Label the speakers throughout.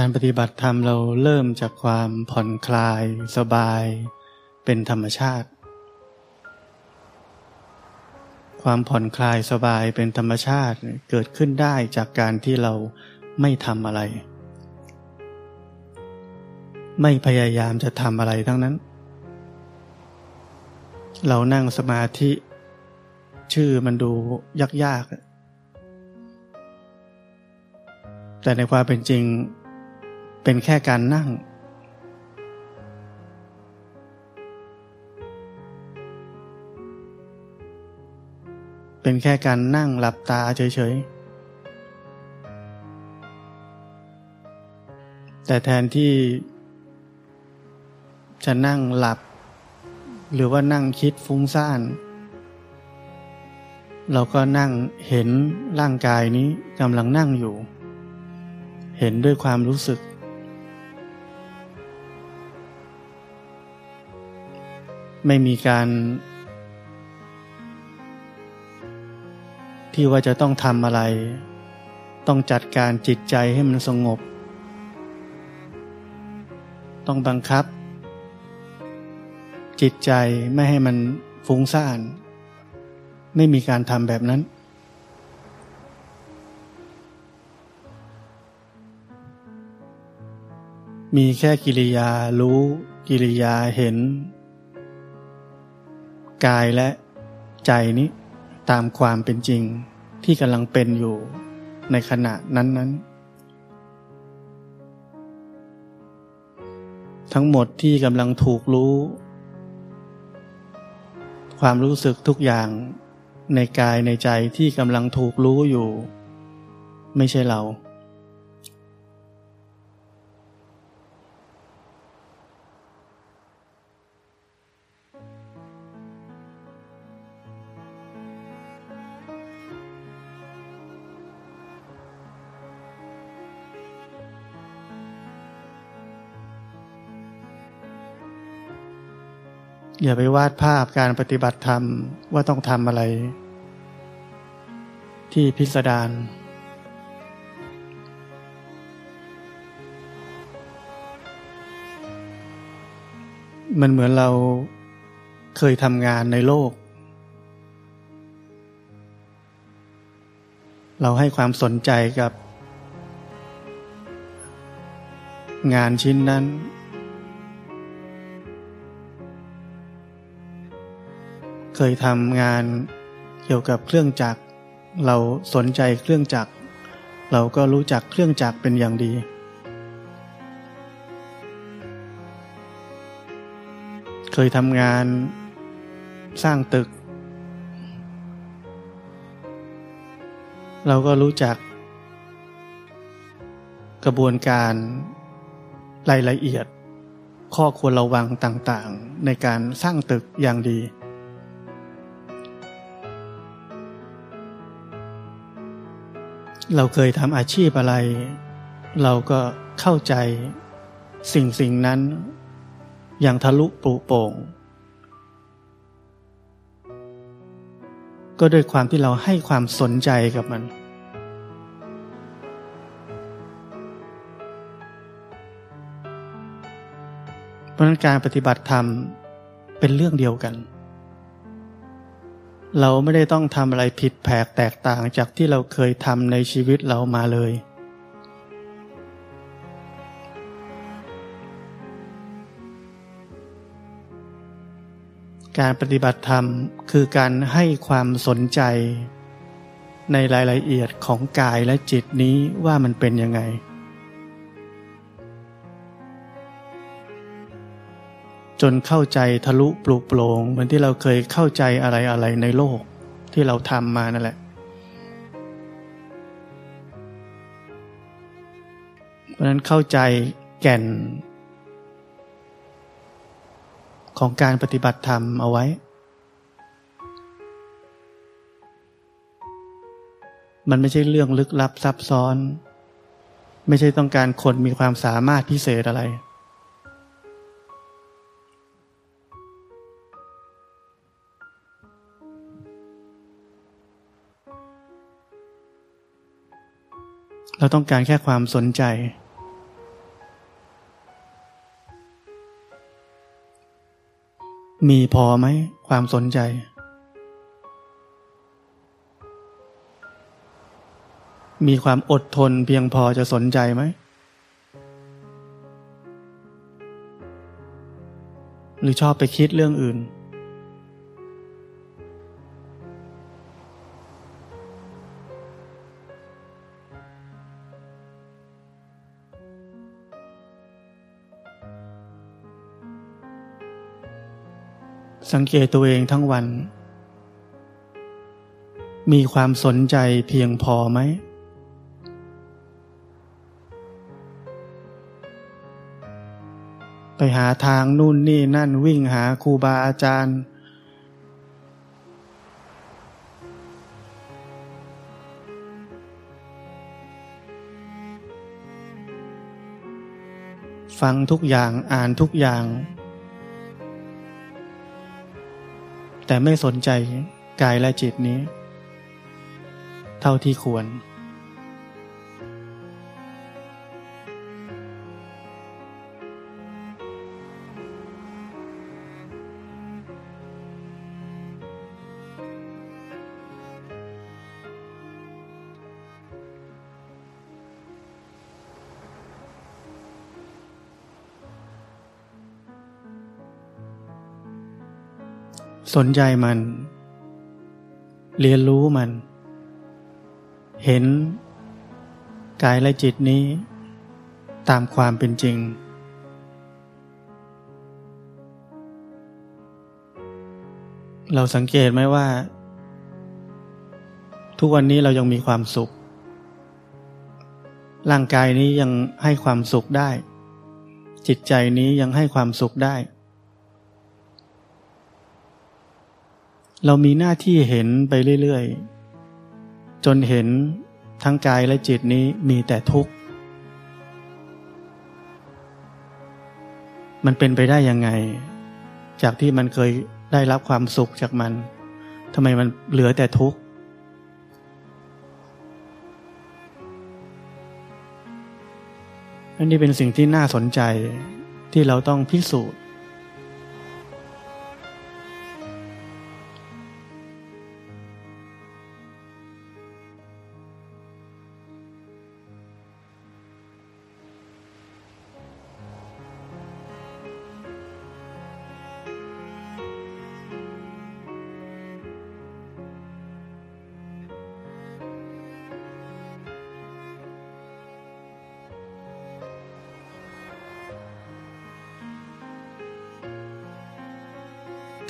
Speaker 1: การปฏิบัติธรรมเราเริ่มจากความผ่อนคลาย สบาย เป็นธรรมชาติ ความผ่อนคลายสบายเป็นธรรมชาติเกิดขึ้นได้จากการที่เราไม่ทำอะไร ไม่พยายามจะทำอะไรทั้งนั้น เรานั่งสมาธิ ชื่อมันดูยากๆแต่ในความเป็นจริง เป็นแค่การนั่ง เป็นแค่การนั่งหลับตาเฉยๆ แต่แทนที่จะนั่งหลับ หรือว่านั่งคิดฟุ้งซ่าน เราก็นั่งเห็นร่างกายนี้กำลังนั่งอยู่ เห็นด้วยความรู้สึก ไม่มีการ ที่ว่าจะต้องทำอะไร ต้องจัดการจิตใจให้มันสงบ ต้องบังคับ จิตใจไม่ให้มันฟุ้งซ่าน ไม่มีการทำแบบนั้นมีแค่กิริยารู้กิริยาเห็น กายและใจนี้ตามความเป็นจริงที่กำลังเป็นอยู่ในขณะนั้นๆ ทั้งหมดที่กำลังถูกรู้ ความรู้สึกทุกอย่างในกายในใจที่กำลังถูกรู้อยู่ ไม่ใช่เรา อย่าไปวาดภาพการปฏิบัติธรรมว่าต้องทำอะไร ที่พิสดารมันเหมือนเราเคยทำงานในโลก เราให้ความสนใจกับ งานชิ้นนั้น เคยทำงานเกี่ยวกับเครื่องจักร เราสนใจเครื่องจักร เราก็รู้จักเครื่องจักรเป็นอย่างดี เคยทำงานสร้างตึก เราก็รู้จัก กระบวนการรายละเอียดข้อควรระวังต่างๆ ในการสร้างตึกอย่างดี เราเคยทำอาชีพอะไร เราก็เข้าใจสิ่งสิ่งนั้น อย่างทะลุปลุโป่ง ก็ด้วยความที่เราให้ความสนใจกับมัน เพราะนั้นการปฏิบัติธรรมเป็นเรื่องเดียวกัน เราไม่ได้ต้องทำอะไรผิดแผกแตกต่างจากที่เราเคยทำในชีวิตเรามาเลย การปฏิบัติธรรมคือการให้ความสนใจในรายละเอียดของกายและจิตนี้ว่ามันเป็นยังไง จนเข้าใจทะลุปลุกโปร่งเหมือนที่เราเคยเข้าใจอะไรอะไรในโลกที่เราทำมานั่นแหละเพราะนั้นเข้าใจแก่น ของการปฏิบัติธรรมเอาไว้ มันไม่ใช่เรื่องลึกลับซับซ้อน ไม่ใช่ต้องการคนมีความสามารถพิเศษอะไร เราต้องการแค่ความสนใจ มีพอไหมความสนใจ มีความอดทนเพียงพอจะสนใจไหม หรือชอบไปคิดเรื่องอื่น สังเกตตัวเองทั้งวัน มีความสนใจเพียงพอไหม ไปหาทางนู่นนี่นั่นวิ่งหาครูบาอาจารย์ ฟังทุกอย่างอ่านทุกอย่าง แต่ไม่สนใจกายและจิตนี้ เท่าที่ควร สนใจมัน เรียนรู้มัน เห็นกายและจิตนี้ ตามความเป็นจริง เราสังเกตไหมว่า ทุกวันนี้เรายังมีความสุข ร่างกายนี้ยังให้ความสุขได้ จิตใจนี้ยังให้ความสุขได้ เรามีหน้าที่เห็นไปเรื่อยๆ จนเห็นทั้งกายและจิตนี้มีแต่ทุกข์ มันเป็นไปได้ยังไง จากที่มันเคยได้รับความสุขจากมันทำไมมันเหลือแต่ทุกข์อันนี้เป็นสิ่งที่น่าสนใจที่เราต้องพิสูจน์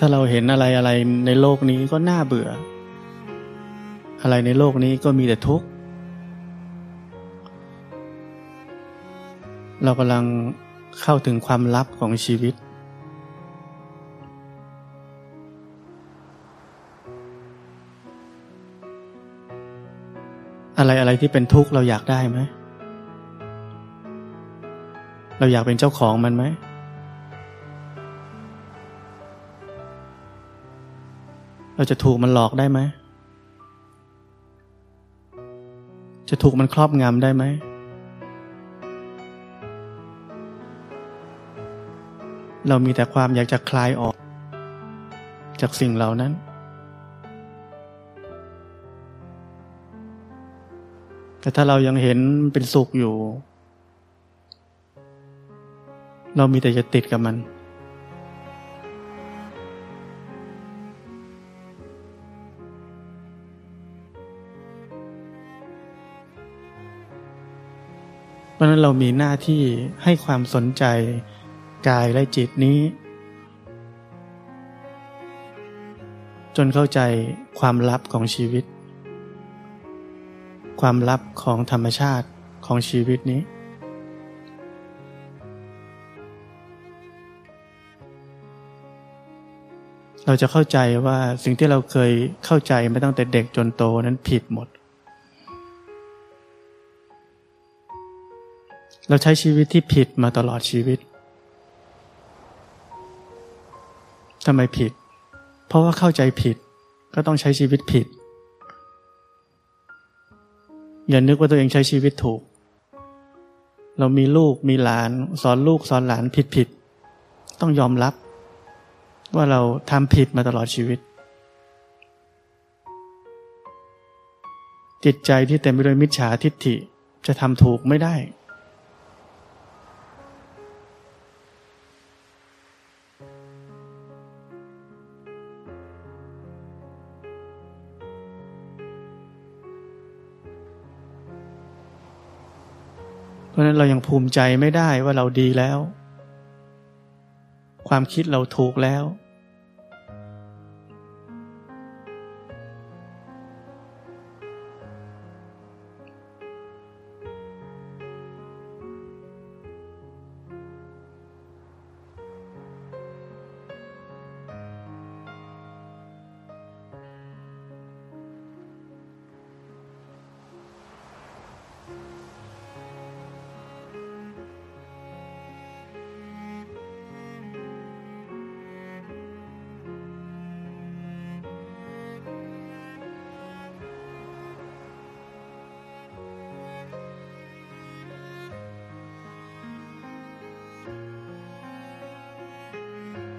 Speaker 1: าเราเห็นอะไรอะไรในโลกนี้ก็น่าเบื่อ อะไรในโลกนี้ก็มีแต่ทุกข์ เรากำลังเข้าถึงความลับของชีวิต อะไรอะไรที่เป็นทุกข์เราอยากได้ไหม เราอยากเป็นเจ้าของมันไหม เราจะถูกมันหลอกได้ไหม จะถูกมันครอบงำได้ไหม เรามีแต่ความอยากจะคลายออก จากสิ่งเหล่านั้น แต่ถ้าเรายังเห็นเป็นสุขอยู่ เรามีแต่จะติดกับมัน นั้นเรามีหน้าที่ให้ความสนใจ กายและจิตนี้ จนเข้าใจความลับของชีวิต ความลับของธรรมชาติของชีวิตนี้ เราจะเข้าใจว่าสิ่งที่เราเคยเข้าใจมาตั้งแต่เด็กจนโตนั้นผิดหมด เราใช้ชีวิตที่ผิดมาตลอดชีวิตทำไมผิด เพราะว่าเข้าใจผิด ก็ต้องใช้ชีวิตผิด อย่านึกว่าตัวเองใช้ชีวิตถูก เรามีลูกมีหลาน สอนลูกสอนหลานผิดผิด ต้องยอมรับ ว่าเราทำผิดมาตลอดชีวิต จิตใจที่เต็มไปด้วยมิจฉาทิฏฐิจะทำถูกไม่ได้ ราะนั้นเรายังภูมิใจไม่ได้ว่าเราดีแล้ว ความคิดเราถูกแล้ว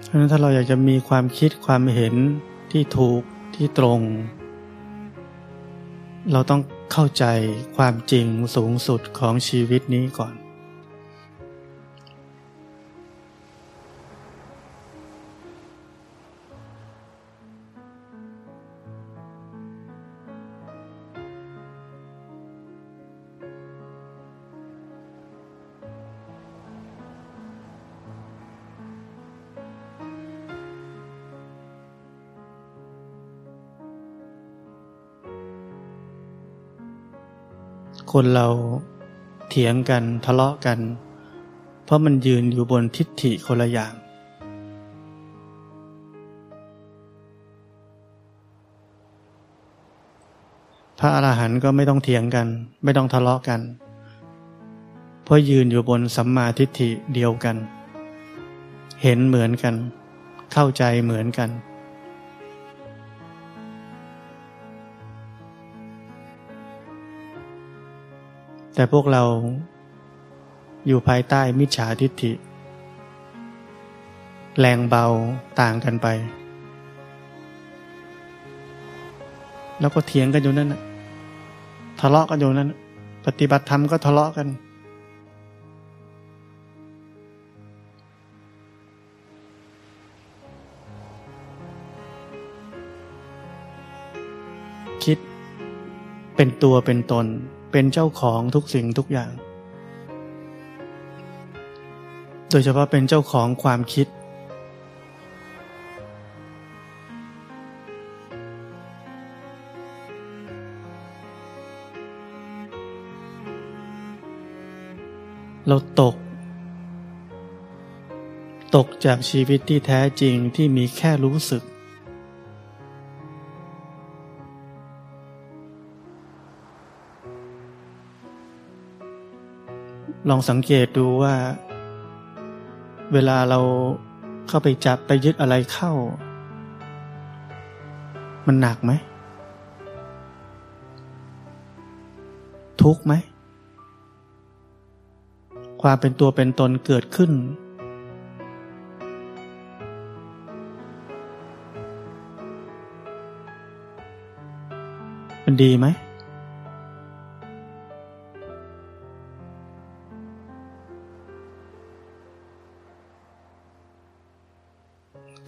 Speaker 1: เพราะนั้นถ้าเราอยากจะมีความคิดความเห็นที่ถูกที่ตรง เราต้องเข้าใจความจริงสูงสุดของชีวิตนี้ก่อน คนเราเถียงกันทะเลาะกัน เพราะมันยืนอยู่บนทิฏฐิคนละอย่าง พระอรหันต์ก็ไม่ต้องเถียงกัน ไม่ต้องทะเลาะกัน เพราะยืนอยู่บนสัมมาทิฏฐิเดียวกัน เห็นเหมือนกัน เข้าใจเหมือนกัน แต่พวกเราอยู่ภายใต้มิจฉาทิฏฐิ แรงเบาต่างกันไป แล้วก็เถียงกันอยู่นั่นทะเลาะกันอยู่นั่นปฏิบัติธรรมก็ทะเลาะกัน คิดเป็นตัวเป็นตน เป็นเจ้าของทุกสิ่งทุกอย่าง โดยเฉพาะเป็นเจ้าของความคิด เราตก ตกจากชีวิตที่แท้จริงที่มีแค่รู้สึก ลองสังเกตดูว่า เวลาเราเข้าไปจับไปยึดอะไรเข้า มันหนักไหม ทุกไหม ความเป็นตัวเป็นตนเกิดขึ้น มันดีไหม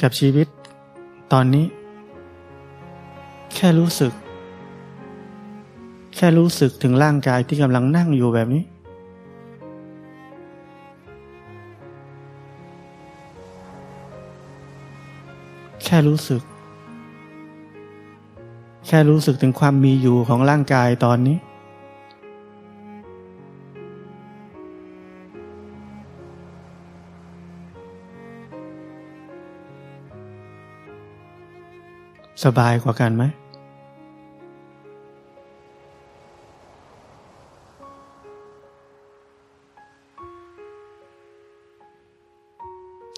Speaker 1: กับชีวิต ตอนนี้ แค่รู้สึก แค่รู้สึกถึงร่างกายที่กำลังนั่งอยู่แบบนี้ แค่รู้สึก แค่รู้สึกถึงความมีอยู่ของร่างกายตอนนี้ สบายกว่ากันไหม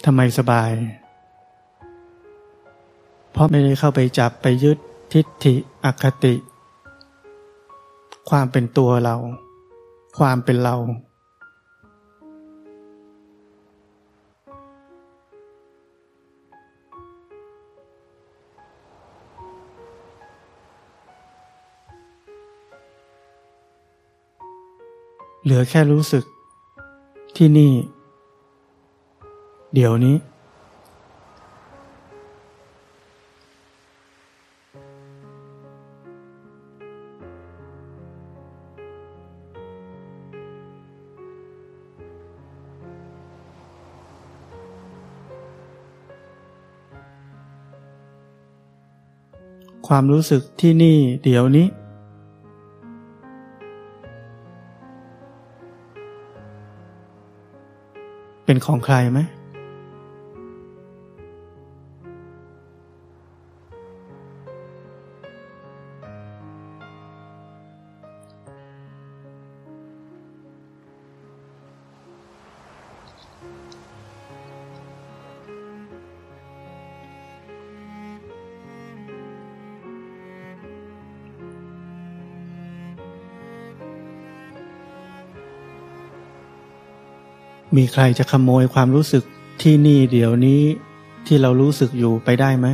Speaker 1: ทำไมสบาย เพราะไม่ได้เข้าไปจับไปยึดทิฏฐิอคติ ความเป็นตัวเรา ความเป็นเรา เหลือแค่รู้สึก ที่นี่ เดี๋ยวนี้ ความรู้สึกที่นี่เดี๋ยวนี้ เป็นของใครไหม มีใครจะขโมยความรู้สึกที่นี่เดี๋ยวนี้ที่เรารู้สึกอยู่ไปได้ไหม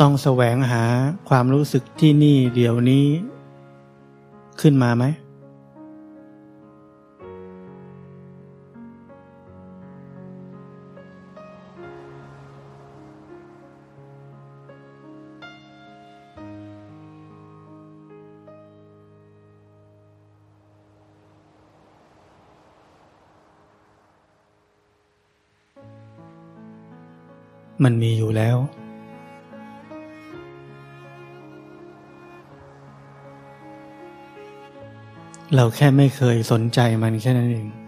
Speaker 1: ต้องแสวงหาความรู้สึกที่นี่เดี๋ยวนี้ขึ้นมาไหม มันมีอยู่แล้ว เราแค่ไม่เคยสนใจมันแค่นั้นเอง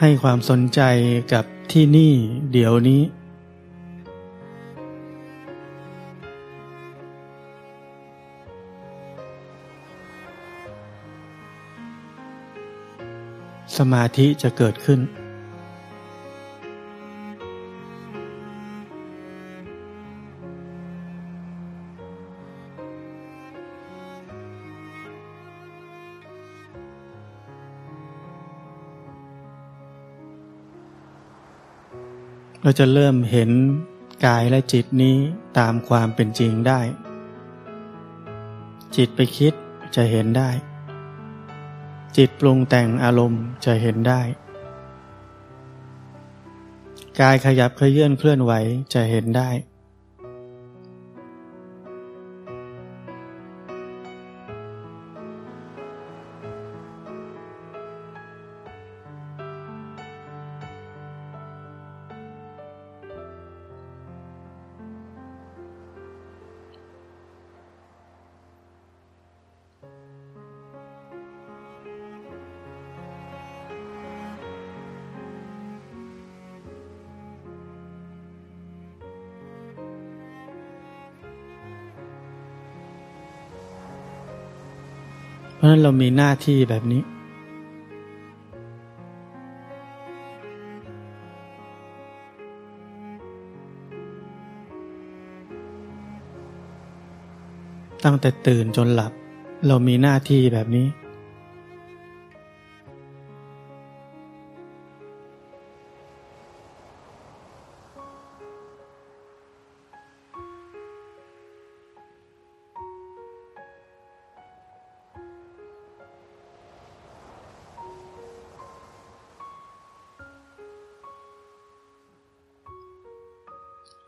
Speaker 1: ให้ความสนใจกับที่นี่เดี๋ยวนี้ สมาธิจะเกิดขึ้น เราจะเริ่มเห็นกายและจิตนี้ตามความเป็นจริงได้ จิตไปคิดจะเห็นได้ จิตปรุงแต่งอารมณ์จะเห็นได้ กายขยับเคลื่อนเคลื่อนไหวจะเห็นได้ะฉะนั้นเรามีหน้าที่แบบนี้ ตั้งแต่ตื่นจนหลับ เรามีหน้าที่แบบนี้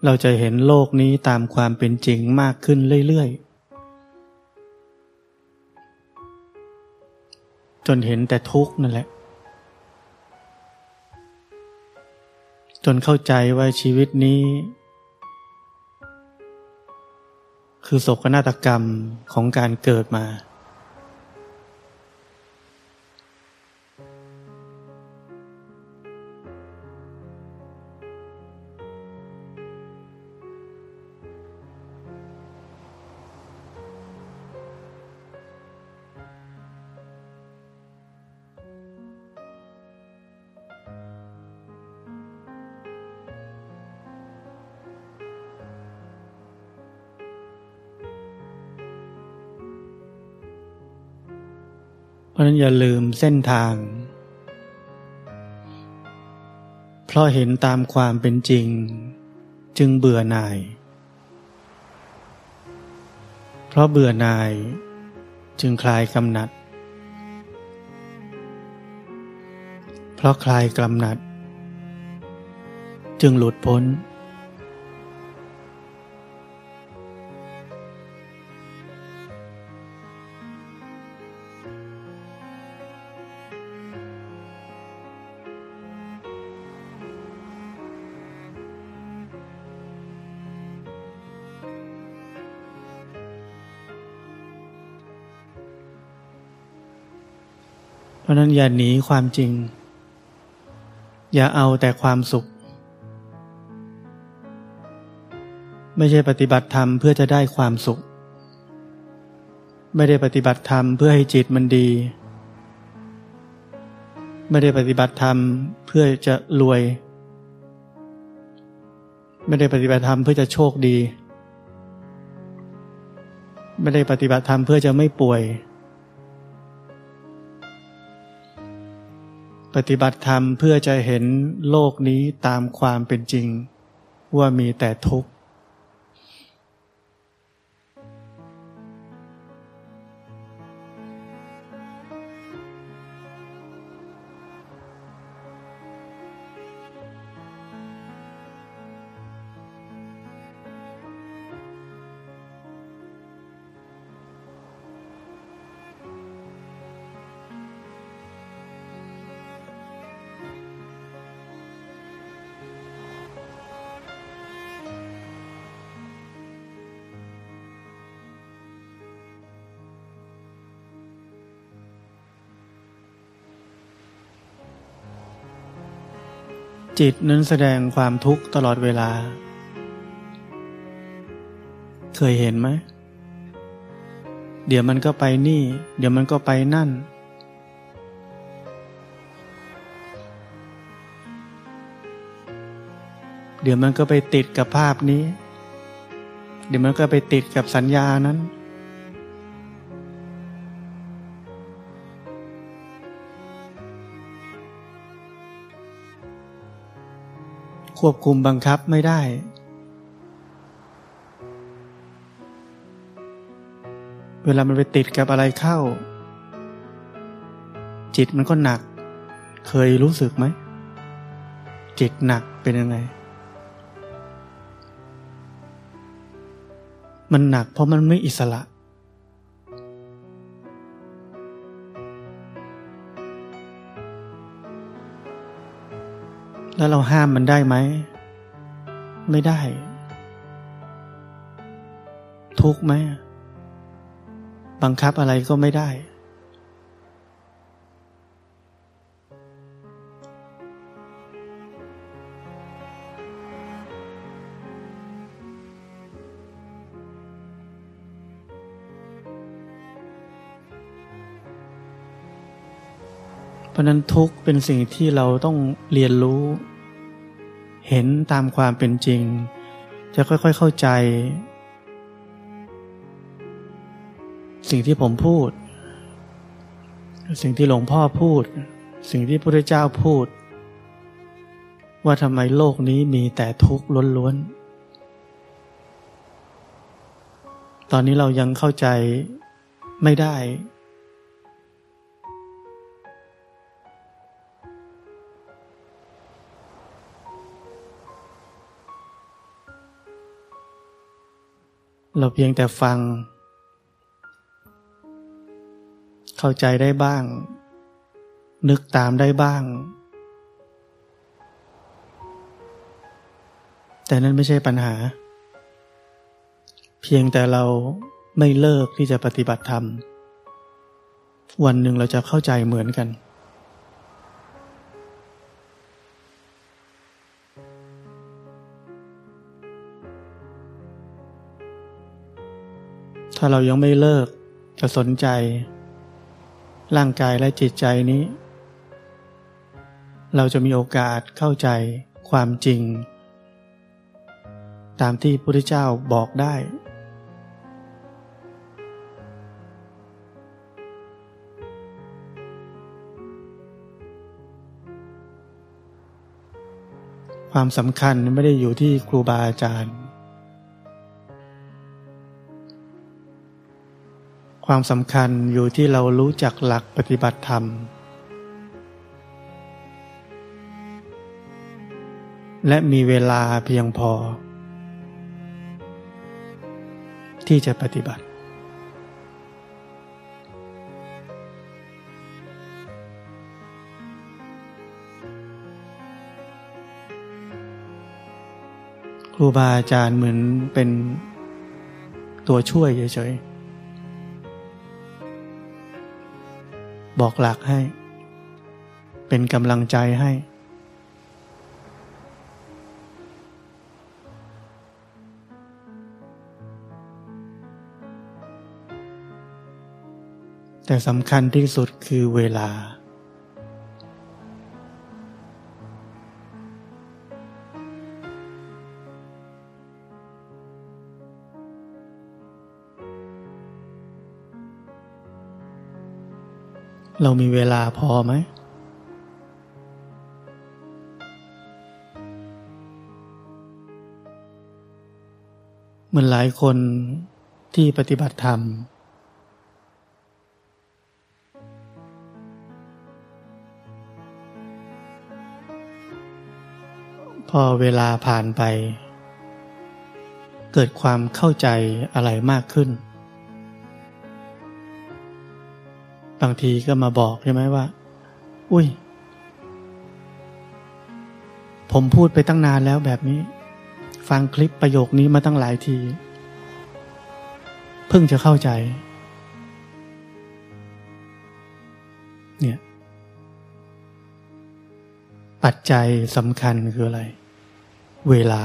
Speaker 1: เราจะเห็นโลกนี้ตามความเป็นจริงมากขึ้นเรื่อยๆ จนเห็นแต่ทุกข์นั่นแหละ จนเข้าใจว่าชีวิตนี้ คือโศกนาฏกรรมของการเกิดมา ราะลืมเส้นทาง เพราะเห็นตามความเป็นจริง จึงเบื่อหน่าย เพราะเบื่อหน่ายจึงคลายกำหนัด เพราะคลายกำหนัด จึงหลุดพ้น นั้นอย่าหนีความจริง อย่าเอาแต่ความสุข ไม่ใช่ปฏิบัติธรรมเพื่อจะได้ความสุข ไม่ได้ปฏิบัติธรรมเพื่อให้จิตมันดี ไม่ได้ปฏิบัติธรรมเพื่อจะรวย ไม่ได้ปฏิบัติธรรมเพื่อจะโชคดี ไม่ได้ปฏิบัติธรรมเพื่อจะไม่ป่วย ปฏิบัติธรรมเพื่อจะเห็นโลกนี้ตามความเป็นจริง ว่ามีแต่ทุกข์ จิตนั้นแสดงความทุกข์ตลอดเวลา เคยเห็นไหม เดี๋ยวมันก็ไปนี่ เดี๋ยวมันก็ไปนั่น เดี๋ยวมันก็ไปติดกับภาพนี้ เดี๋ยวมันก็ไปติดกับสัญญานั้น ควบคุมบังคับไม่ได้ เวลามันไปติดกับอะไรเข้า จิตมันก็หนัก เคยรู้สึกไหม จิตหนักเป็นยังไง มันหนักเพราะมันไม่อิสระ แล้วเราห้ามมันได้ไหม ไม่ได้ ทุกไหม บังคับอะไรก็ไม่ได้ ราะนั้นทุกเป็นสิ่งที่เราต้องเรียนรู้ เห็นตามความเป็นจริง จะค่อยๆเข้าใจ สิ่งที่ผมพูด สิ่งที่หลวงพ่อพูด สิ่งที่พระเจ้าพูด ว่าทำไมโลกนี้มีแต่ทุกข์ล้วนๆ ตอนนี้เรายังเข้าใจไม่ได้ เราเพียงแต่ฟัง เข้าใจได้บ้าง นึกตามได้บ้าง แต่นั่นไม่ใช่ปัญหา เพียงแต่เราไม่เลิกที่จะปฏิบัติธรรม วันหนึ่งเราจะเข้าใจเหมือนกัน ถ้าเรายังไม่เลิกจะสนใจ ร่างกายและจิตใจนี้ เราจะมีโอกาสเข้าใจความจริง ตามที่พระพุทธเจ้าบอกได้ ความสำคัญไม่ได้อยู่ที่ครูบาอาจารย์ ความสำคัญอยู่ที่เรารู้จักหลักปฏิบัติธรรม และมีเวลาเพียงพอ ที่จะปฏิบัติครูบาอาจารย์เหมือนเป็นตัวช่วยเฉยๆ บอกหลักให้ เป็นกำลังใจให้ แต่สำคัญที่สุดคือเวลา เรามีเวลาพอไหม เหมือนหลายคนที่ปฏิบัติธรรม พอเวลาผ่านไป เกิดความเข้าใจอะไรมากขึ้น บางทีก็มาบอกใช่ไหมว่า อุ้ย ผมพูดไปตั้งนานแล้วแบบนี้ ฟังคลิปประโยคนี้มาตั้งหลายที เพิ่งจะเข้าใจ เนี่ย ปัจจัยสำคัญคืออะไร เวลา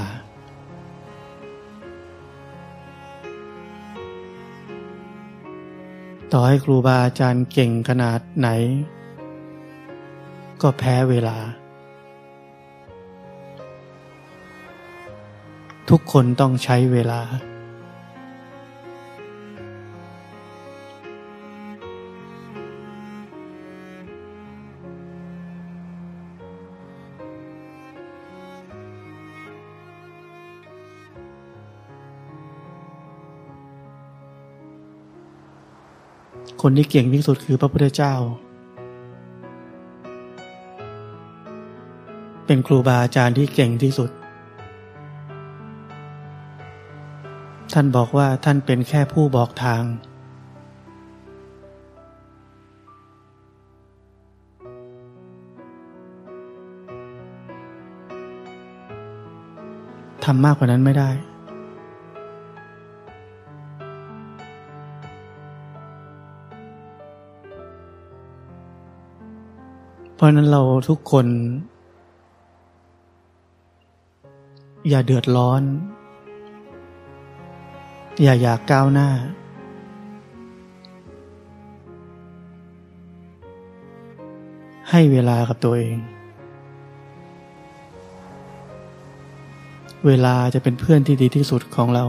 Speaker 1: ต่อให้ครูบาอาจารย์เก่งขนาดไหน ก็แพ้เวลา ทุกคนต้องใช้เวลา คนที่เก่งที่สุดคือพระพุทธเจ้า เป็นครูบาอาจารย์ที่เก่งที่สุด ท่านบอกว่าท่านเป็นแค่ผู้บอกทาง ทำมากกว่านั้นไม่ได้ ราะนั้นเราทุกคน อย่าเดือดร้อน อย่าอยากก้าวหน้า ให้เวลากับตัวเอง เวลาจะเป็นเพื่อนที่ดีที่สุดของเรา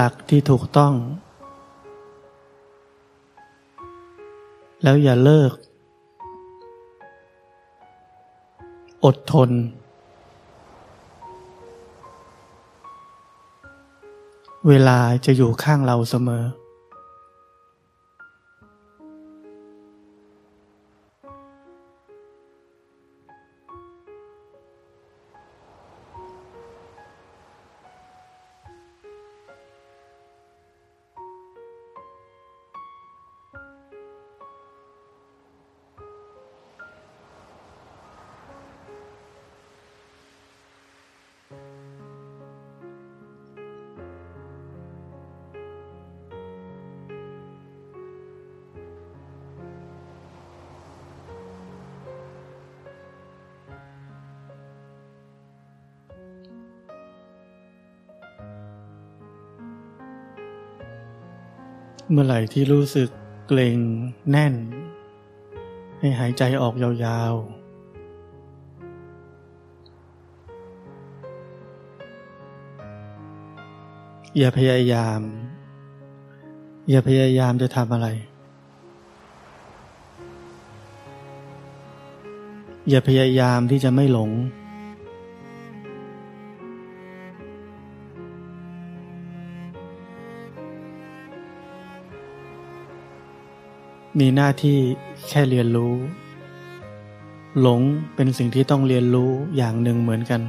Speaker 1: หลักที่ถูกต้อง แล้วอย่าเลิก อดทน เวลาจะอยู่ข้างเราเสมอ ที่รู้สึกเกร็งแน่น ให้หายใจออกยาวๆอย่าพยายาม อย่าพยายามจะทำอะไร อย่าพยายามที่จะไม่หลง มีหน้าที่แค่เรียนรู้ หลงเป็นสิ่งที่ต้องเรียนรู้อย่างหนึ่งเหมือนกัน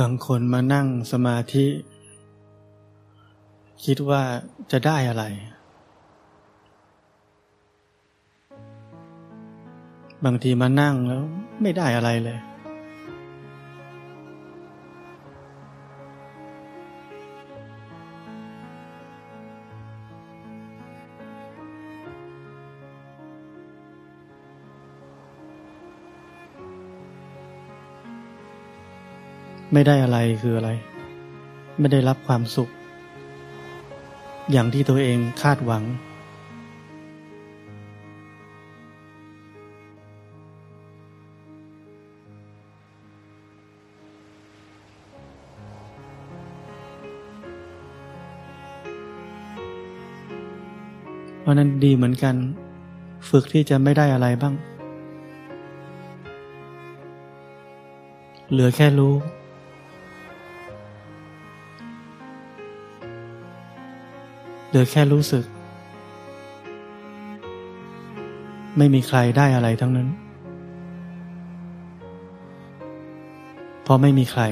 Speaker 1: บางคนมานั่งสมาธิ คิดว่าจะได้อะไร บางทีมานั่งแล้วไม่ได้อะไรเลย ไม่ได้อะไรคืออะไร ไม่ได้รับความสุข อย่างที่ตัวเองคาดหวัง เพราะนั้นดีเหมือนกัน ฝึกที่จะไม่ได้อะไรบ้าง เหลือแค่รู้ เหลือแค่รู้สึก ไม่มีใครได้อะไรทั้งนั้น เพราะไม่มีใคร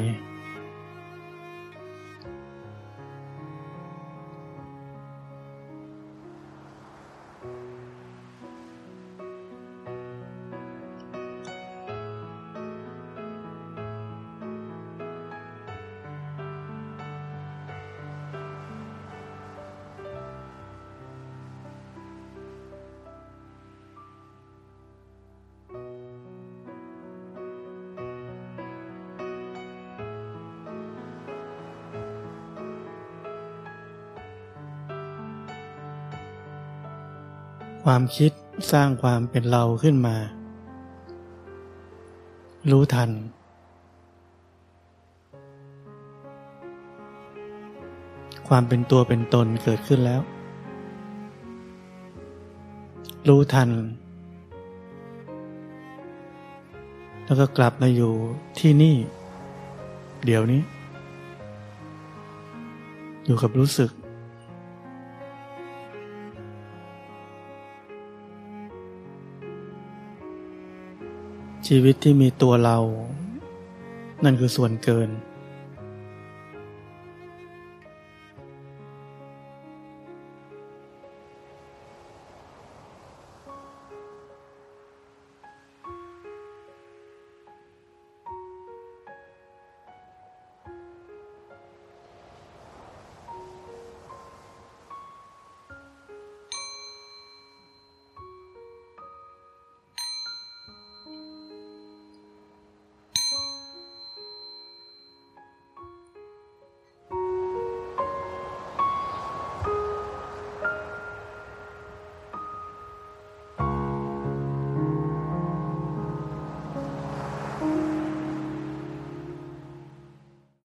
Speaker 1: ความคิดสร้างความเป็นเราขึ้นมา รู้ทัน ความเป็นตัวเป็นตนเกิดขึ้นแล้ว รู้ทัน แล้วก็กลับมาอยู่ที่นี่ เดี๋ยวนี้ อยู่กับรู้สึก ชีวิตที่มีตัวเรา นั่นคือส่วนเกิน